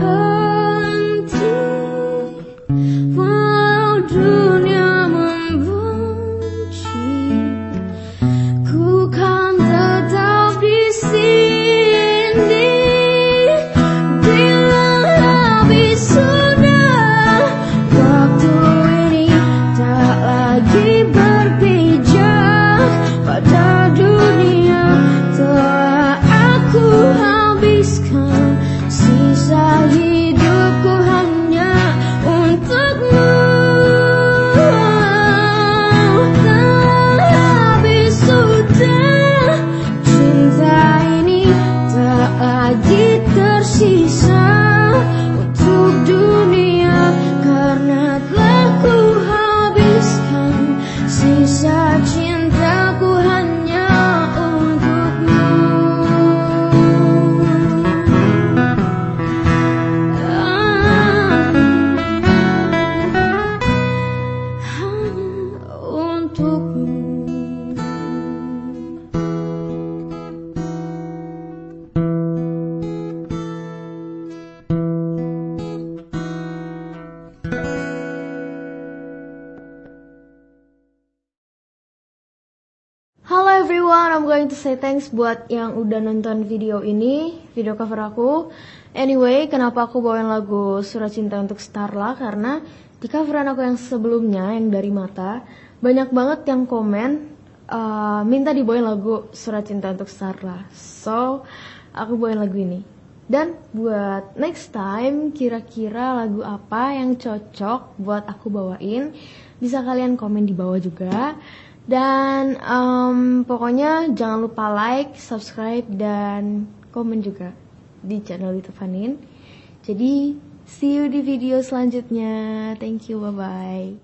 could. Everyone, I'm going to say thanks buat yang udah nonton video ini, video cover aku. Anyway, kenapa aku bawain lagu Surat Cinta untuk Starla? Karena di coveran aku yang sebelumnya, yang dari mata, banyak banget yang komen uh, minta dibawain lagu Surat Cinta untuk Starla. So, aku bawain lagu ini. Dan buat next time, kira-kira lagu apa yang cocok buat aku bawain, bisa kalian komen di bawah juga. Dan um, pokoknya jangan lupa like, subscribe, dan komen juga. di channel YouTube Fanin. Jadi see you di video selanjutnya. Thank you, bye